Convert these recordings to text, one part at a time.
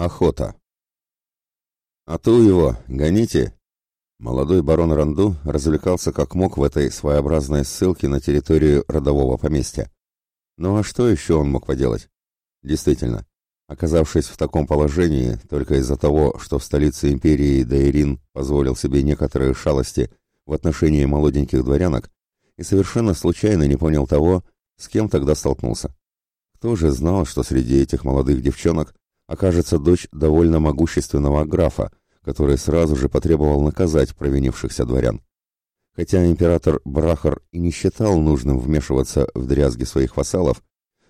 Охота. «А ту его, гоните!» Молодой барон Ранду развлекался как мог в этой своеобразной ссылке на территорию родового поместья. Ну а что еще он мог поделать? Действительно, оказавшись в таком положении только из-за того, что в столице империи Дейрин позволил себе некоторые шалости в отношении молоденьких дворянок и совершенно случайно не понял того, с кем тогда столкнулся. Кто же знал, что среди этих молодых девчонок окажется дочь довольно могущественного графа, который сразу же потребовал наказать провинившихся дворян. Хотя император Брахар и не считал нужным вмешиваться в дрязги своих вассалов,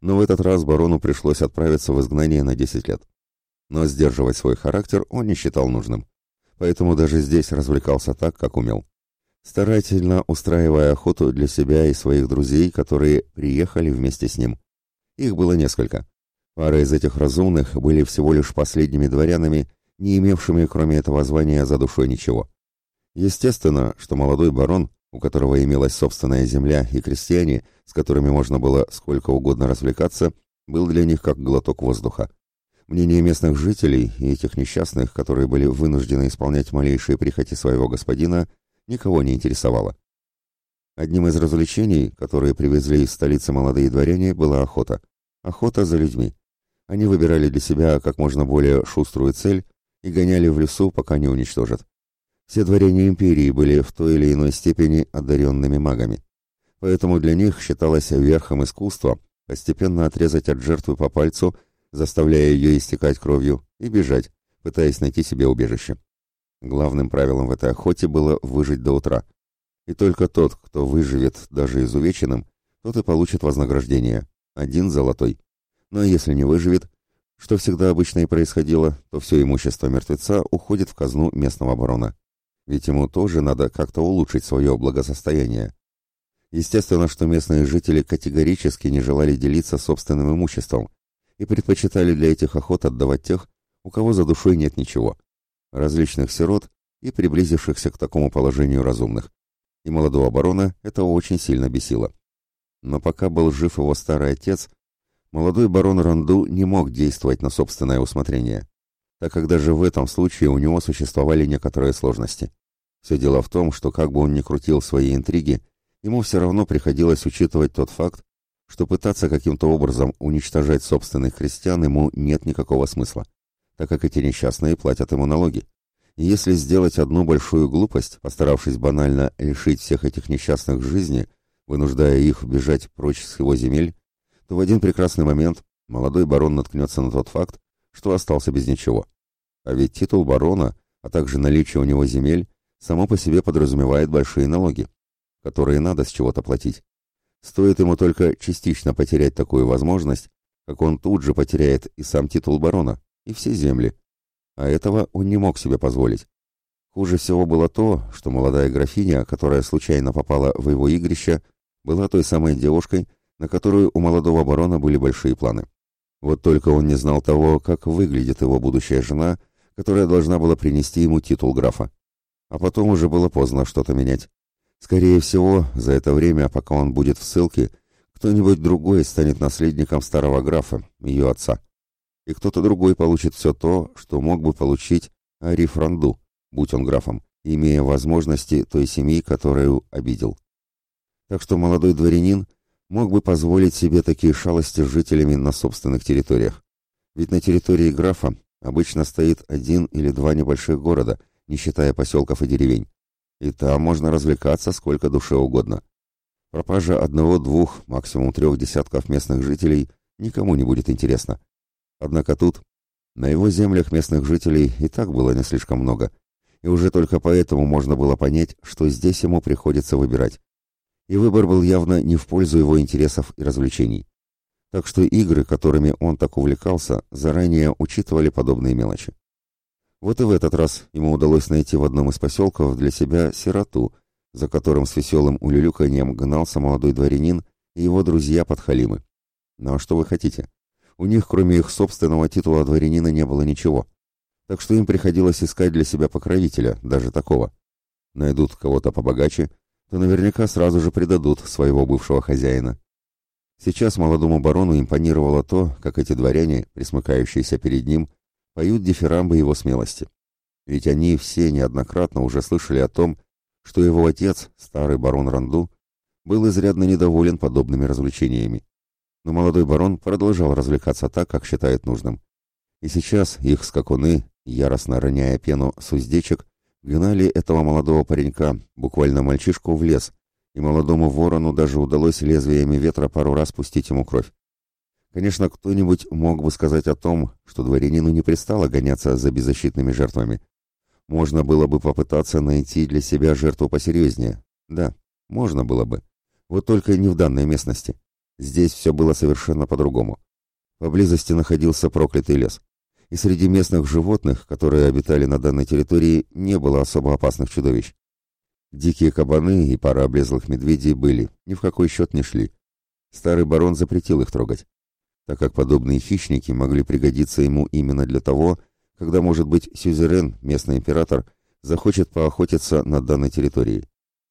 но в этот раз барону пришлось отправиться в изгнание на 10 лет. Но сдерживать свой характер он не считал нужным, поэтому даже здесь развлекался так, как умел. Старательно устраивая охоту для себя и своих друзей, которые приехали вместе с ним. Их было несколько. Пара из этих разумных были всего лишь последними дворянами, не имевшими кроме этого звания за душой ничего. Естественно, что молодой барон, у которого имелась собственная земля и крестьяне, с которыми можно было сколько угодно развлекаться, был для них как глоток воздуха. Мнение местных жителей и этих несчастных, которые были вынуждены исполнять малейшие прихоти своего господина, никого не интересовало. Одним из развлечений, которые привезли из столицы молодые дворяне, была охота. Охота за людьми. Они выбирали для себя как можно более шуструю цель и гоняли в лесу, пока не уничтожат. Все дворяне империи были в той или иной степени одаренными магами. Поэтому для них считалось верхом искусства постепенно отрезать от жертвы по пальцу, заставляя ее истекать кровью, и бежать, пытаясь найти себе убежище. Главным правилом в этой охоте было выжить до утра. И только тот, кто выживет даже изувеченным, тот и получит вознаграждение – один золотой. Но если не выживет, что всегда обычно и происходило, то все имущество мертвеца уходит в казну местного барона. Ведь ему тоже надо как-то улучшить свое благосостояние. Естественно, что местные жители категорически не желали делиться собственным имуществом и предпочитали для этих охот отдавать тех, у кого за душой нет ничего, различных сирот и приблизившихся к такому положению разумных. И молодого барона это очень сильно бесило. Но пока был жив его старый отец, молодой барон Ранду не мог действовать на собственное усмотрение, так как даже в этом случае у него существовали некоторые сложности. Все дело в том, что как бы он ни крутил свои интриги, ему все равно приходилось учитывать тот факт, что пытаться каким-то образом уничтожать собственных крестьян ему нет никакого смысла, так как эти несчастные платят ему налоги. И если сделать одну большую глупость, постаравшись банально лишить всех этих несчастных жизни, вынуждая их бежать прочь с его земель, то в один прекрасный момент молодой барон наткнется на тот факт, что остался без ничего. А ведь титул барона, а также наличие у него земель, само по себе подразумевает большие налоги, которые надо с чего-то платить. Стоит ему только частично потерять такую возможность, как он тут же потеряет и сам титул барона, и все земли. А этого он не мог себе позволить. Хуже всего было то, что молодая графиня, которая случайно попала в его игрище, была той самой девушкой, на которую у молодого барона были большие планы. Вот только он не знал того, как выглядит его будущая жена, которая должна была принести ему титул графа. А потом уже было поздно что-то менять. Скорее всего, за это время, пока он будет в ссылке, кто-нибудь другой станет наследником старого графа, ее отца. И кто-то другой получит все то, что мог бы получить Ариф Ранду, будь он графом, имея возможности той семьи, которую обидел. Так что молодой дворянин мог бы позволить себе такие шалости с жителями на собственных территориях. Ведь на территории графа обычно стоит один или два небольших города, не считая поселков и деревень. И там можно развлекаться сколько душе угодно. Пропажа одного-двух, максимум трех десятков местных жителей никому не будет интересна. Однако тут, на его землях местных жителей и так было не слишком много, и уже только поэтому можно было понять, что здесь ему приходится выбирать и выбор был явно не в пользу его интересов и развлечений. Так что игры, которыми он так увлекался, заранее учитывали подобные мелочи. Вот и в этот раз ему удалось найти в одном из поселков для себя сироту, за которым с веселым улюлюканьем гнался молодой дворянин и его друзья-подхалимы. Ну а что вы хотите? У них, кроме их собственного титула дворянина, не было ничего. Так что им приходилось искать для себя покровителя, даже такого. Найдут кого-то побогаче, то наверняка сразу же предадут своего бывшего хозяина. Сейчас молодому барону импонировало то, как эти дворяне, присмыкающиеся перед ним, поют дифирамбы его смелости. Ведь они все неоднократно уже слышали о том, что его отец, старый барон Ранду, был изрядно недоволен подобными развлечениями. Но молодой барон продолжал развлекаться так, как считает нужным. И сейчас их скакуны, яростно роняя пену с уздечек, гнали этого молодого паренька, буквально мальчишку, в лес, и молодому ворону даже удалось лезвиями ветра пару раз пустить ему кровь. Конечно, кто-нибудь мог бы сказать о том, что дворянину не пристало гоняться за беззащитными жертвами. Можно было бы попытаться найти для себя жертву посерьезнее. Да, можно было бы. Вот только не в данной местности. Здесь все было совершенно по-другому. Поблизости находился проклятый лес. И среди местных животных, которые обитали на данной территории, не было особо опасных чудовищ. Дикие кабаны и пара облезлых медведей были, ни в какой счет не шли. Старый барон запретил их трогать, так как подобные хищники могли пригодиться ему именно для того, когда, может быть, сюзерен, местный император, захочет поохотиться на данной территории.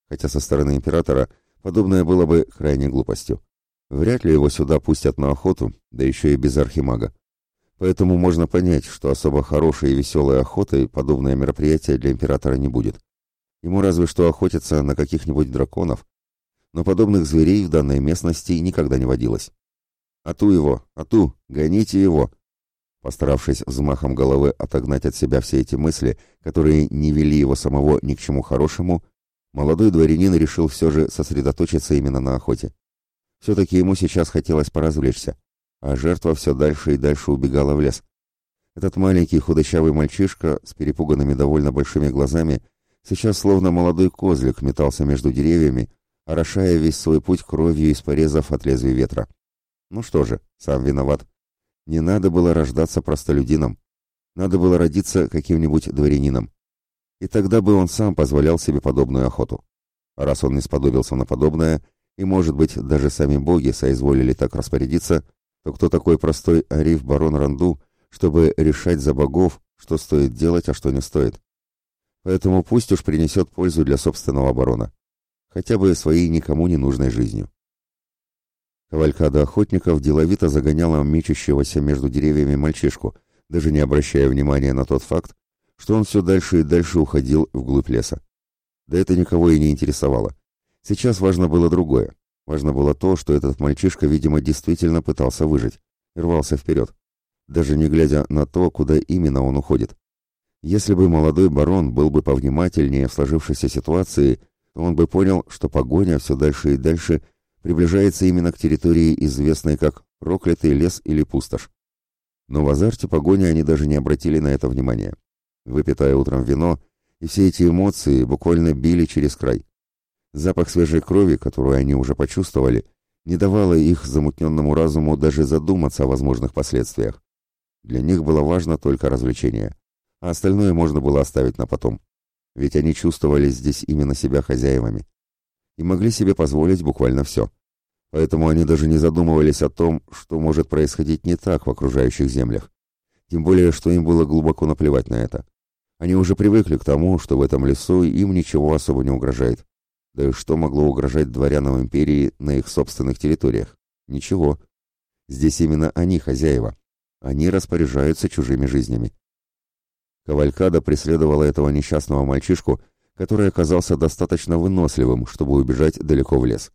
Хотя со стороны императора подобное было бы крайней глупостью. Вряд ли его сюда пустят на охоту, да еще и без архимага. Поэтому можно понять, что особо хорошей и веселой охотой подобное мероприятие для императора не будет. Ему разве что охотиться на каких-нибудь драконов. Но подобных зверей в данной местности никогда не водилось. «Ату его! Ату! Гоните его!» Постаравшись взмахом головы отогнать от себя все эти мысли, которые не вели его самого ни к чему хорошему, молодой дворянин решил все же сосредоточиться именно на охоте. Все-таки ему сейчас хотелось поразвлечься, а жертва все дальше и дальше убегала в лес. Этот маленький худощавый мальчишка с перепуганными довольно большими глазами Сейчас словно молодой козлик метался между деревьями, орошая весь свой путь кровью из порезов от лезвия ветра. Ну что же, сам виноват. Не надо было рождаться простолюдином. Надо было родиться каким-нибудь дворянином. И тогда бы он сам позволял себе подобную охоту. А раз он не сподобился на подобное, и, может быть, даже сами боги соизволили так распорядиться, то кто такой простой Ариф барон Ранду, чтобы решать за богов, что стоит делать, а что не стоит? Поэтому пусть уж принесет пользу для собственного оборона. Хотя бы своей никому не нужной жизнью. Кавалькада охотников деловито загоняла мечущегося между деревьями мальчишку, даже не обращая внимания на тот факт, что он все дальше и дальше уходил вглубь леса. Да это никого и не интересовало. Сейчас важно было другое. Важно было то, что этот мальчишка, видимо, действительно пытался выжить рвался вперед, даже не глядя на то, куда именно он уходит. Если бы молодой барон был бы повнимательнее в сложившейся ситуации, то он бы понял, что погоня все дальше и дальше приближается именно к территории, известной как проклятый лес или пустошь. Но в азарте погони они даже не обратили на это внимания. Выпитое утром вино, и все эти эмоции буквально били через край. Запах свежей крови, которую они уже почувствовали, не давало их замутненному разуму даже задуматься о возможных последствиях. Для них было важно только развлечение а остальное можно было оставить на потом. Ведь они чувствовали здесь именно себя хозяевами и могли себе позволить буквально все. Поэтому они даже не задумывались о том, что может происходить не так в окружающих землях. Тем более, что им было глубоко наплевать на это. Они уже привыкли к тому, что в этом лесу им ничего особо не угрожает. Да и что могло угрожать дворянам империи на их собственных территориях? Ничего. Здесь именно они хозяева. Они распоряжаются чужими жизнями. Кавалькада преследовала этого несчастного мальчишку, который оказался достаточно выносливым, чтобы убежать далеко в лес.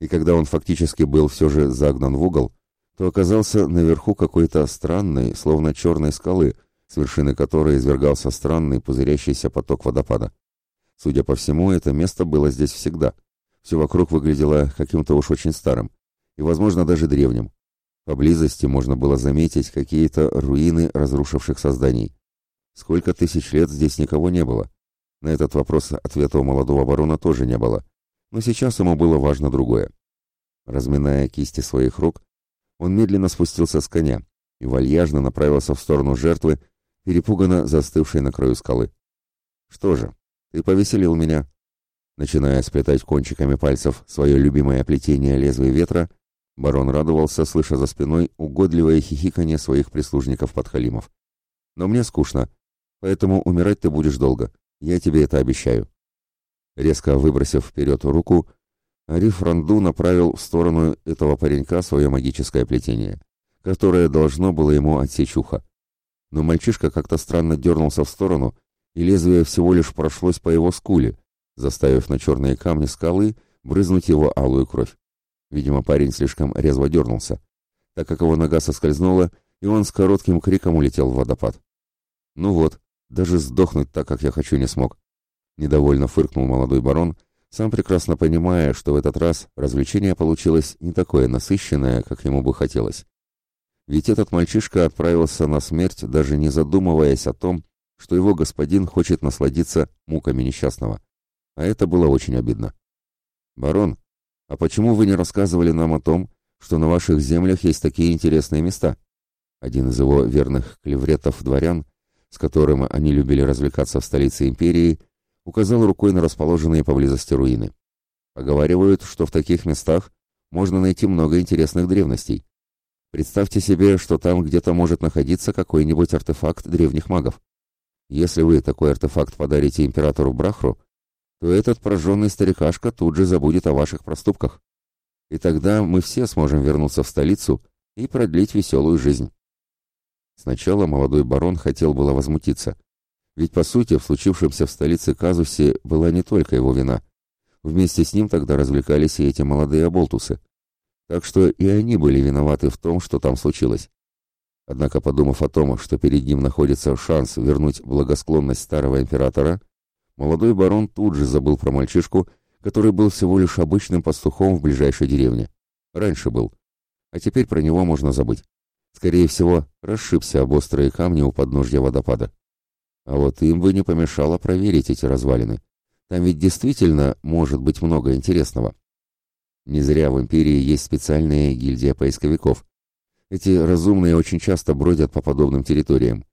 И когда он фактически был все же загнан в угол, то оказался наверху какой-то странной, словно черной скалы, с вершины которой извергался странный пузырящийся поток водопада. Судя по всему, это место было здесь всегда. Все вокруг выглядело каким-то уж очень старым, и, возможно, даже древним. Поблизости можно было заметить какие-то руины разрушившихся зданий. Сколько тысяч лет здесь никого не было? На этот вопрос ответа у молодого барона тоже не было. Но сейчас ему было важно другое. Разминая кисти своих рук, он медленно спустился с коня и вальяжно направился в сторону жертвы, перепуганно застывшей на краю скалы. «Что же, ты повеселил меня». Начиная сплетать кончиками пальцев свое любимое плетение лезвия ветра, барон радовался, слыша за спиной угодливое хихиканье своих прислужников-подхалимов. «Но мне скучно, Поэтому умирать ты будешь долго. Я тебе это обещаю. Резко выбросив вперед руку, Ариф Ранду направил в сторону этого паренька свое магическое плетение, которое должно было ему отсечь ухо. но мальчишка как-то странно дернулся в сторону, и лезвие всего лишь прошлось по его скуле, заставив на черные камни скалы брызнуть его алую кровь. Видимо, парень слишком резво дернулся, так как его нога соскользнула, и он с коротким криком улетел в водопад. «Ну вот, даже сдохнуть так, как я хочу, не смог». Недовольно фыркнул молодой барон, сам прекрасно понимая, что в этот раз развлечение получилось не такое насыщенное, как ему бы хотелось. Ведь этот мальчишка отправился на смерть, даже не задумываясь о том, что его господин хочет насладиться муками несчастного. А это было очень обидно. «Барон, а почему вы не рассказывали нам о том, что на ваших землях есть такие интересные места?» Один из его верных клевретов-дворян, с которым они любили развлекаться в столице империи, указал рукой на расположенные поблизости руины. Поговаривают, что в таких местах можно найти много интересных древностей. Представьте себе, что там где-то может находиться какой-нибудь артефакт древних магов. Если вы такой артефакт подарите императору Брахру, то этот прожженный старикашка тут же забудет о ваших проступках. И тогда мы все сможем вернуться в столицу и продлить веселую жизнь. Сначала молодой барон хотел было возмутиться, ведь, по сути, в случившемся в столице казусе была не только его вина. Вместе с ним тогда развлекались и эти молодые оболтусы. Так что и они были виноваты в том, что там случилось. Однако, подумав о том, что перед ним находится шанс вернуть благосклонность старого императора, молодой барон тут же забыл про мальчишку, который был всего лишь обычным пастухом в ближайшей деревне. Раньше был. А теперь про него можно забыть. Скорее всего, расшибся об острые камни у подножья водопада. А вот им бы не помешало проверить эти развалины. Там ведь действительно может быть много интересного. Не зря в империи есть специальная гильдия поисковиков. Эти разумные очень часто бродят по подобным территориям.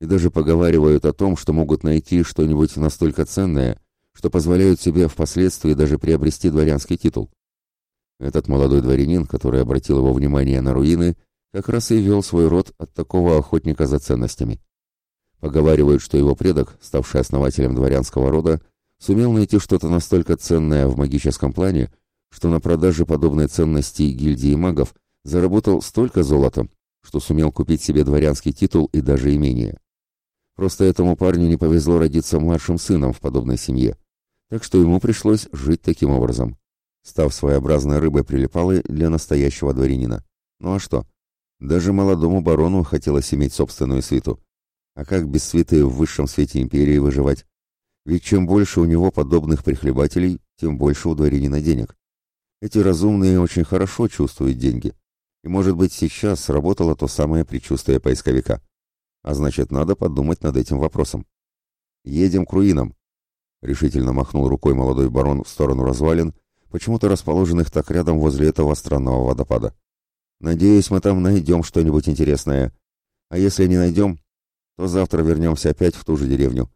И даже поговаривают о том, что могут найти что-нибудь настолько ценное, что позволяют себе впоследствии даже приобрести дворянский титул. Этот молодой дворянин, который обратил его внимание на руины, как раз и вел свой род от такого охотника за ценностями. Поговаривают, что его предок, ставший основателем дворянского рода, сумел найти что-то настолько ценное в магическом плане, что на продаже подобной ценности гильдии магов заработал столько золота, что сумел купить себе дворянский титул и даже имение. Просто этому парню не повезло родиться младшим сыном в подобной семье, так что ему пришлось жить таким образом, став своеобразной рыбой прилипалой для настоящего дворянина. Ну а что? Даже молодому барону хотелось иметь собственную свиту. А как без свиты в высшем свете империи выживать? Ведь чем больше у него подобных прихлебателей, тем больше у дворянина денег. Эти разумные очень хорошо чувствуют деньги. И, может быть, сейчас сработало то самое предчувствие поисковика. А значит, надо подумать над этим вопросом. «Едем к руинам», — решительно махнул рукой молодой барон в сторону развалин, почему-то расположенных так рядом возле этого странного водопада. «Надеюсь, мы там найдем что-нибудь интересное. А если не найдем, то завтра вернемся опять в ту же деревню.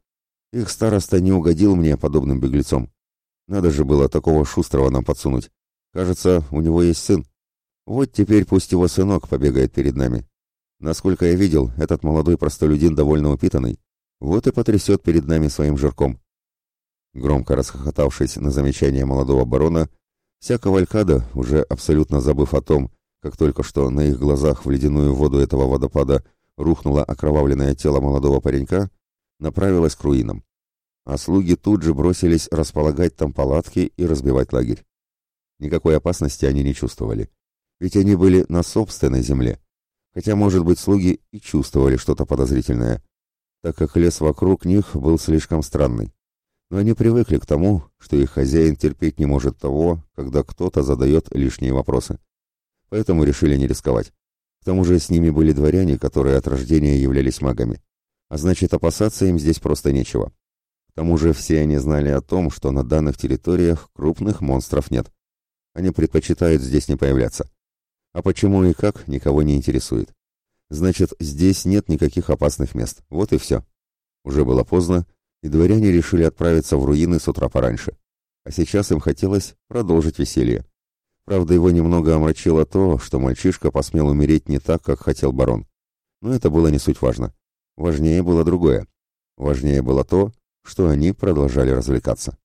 Их староста не угодил мне подобным беглецом. Надо же было такого шустрого нам подсунуть. Кажется, у него есть сын. Вот теперь пусть его сынок побегает перед нами. Насколько я видел, этот молодой простолюдин довольно упитанный. Вот и потрясет перед нами своим жирком. Громко расхохотавшись на замечание молодого барона, вся кавалькада, уже абсолютно забыв о том, как только что на их глазах в ледяную воду этого водопада рухнуло окровавленное тело молодого паренька, направилась к руинам. А слуги тут же бросились располагать там палатки и разбивать лагерь. Никакой опасности они не чувствовали, ведь они были на собственной земле, хотя, может быть, слуги и чувствовали что-то подозрительное, так как лес вокруг них был слишком странный. Но они привыкли к тому, что их хозяин терпеть не может того, когда кто-то задает лишние вопросы. Поэтому решили не рисковать. К тому же с ними были дворяне, которые от рождения являлись магами. А значит, опасаться им здесь просто нечего. К тому же все они знали о том, что на данных территориях крупных монстров нет. Они предпочитают здесь не появляться. А почему и как, никого не интересует. Значит, здесь нет никаких опасных мест. Вот и все. Уже было поздно, и дворяне решили отправиться в руины с утра пораньше. А сейчас им хотелось продолжить веселье. Правда, его немного омрачило то, что мальчишка посмел умереть не так, как хотел барон. Но это было не суть важно. Важнее было другое. Важнее было то, что они продолжали развлекаться.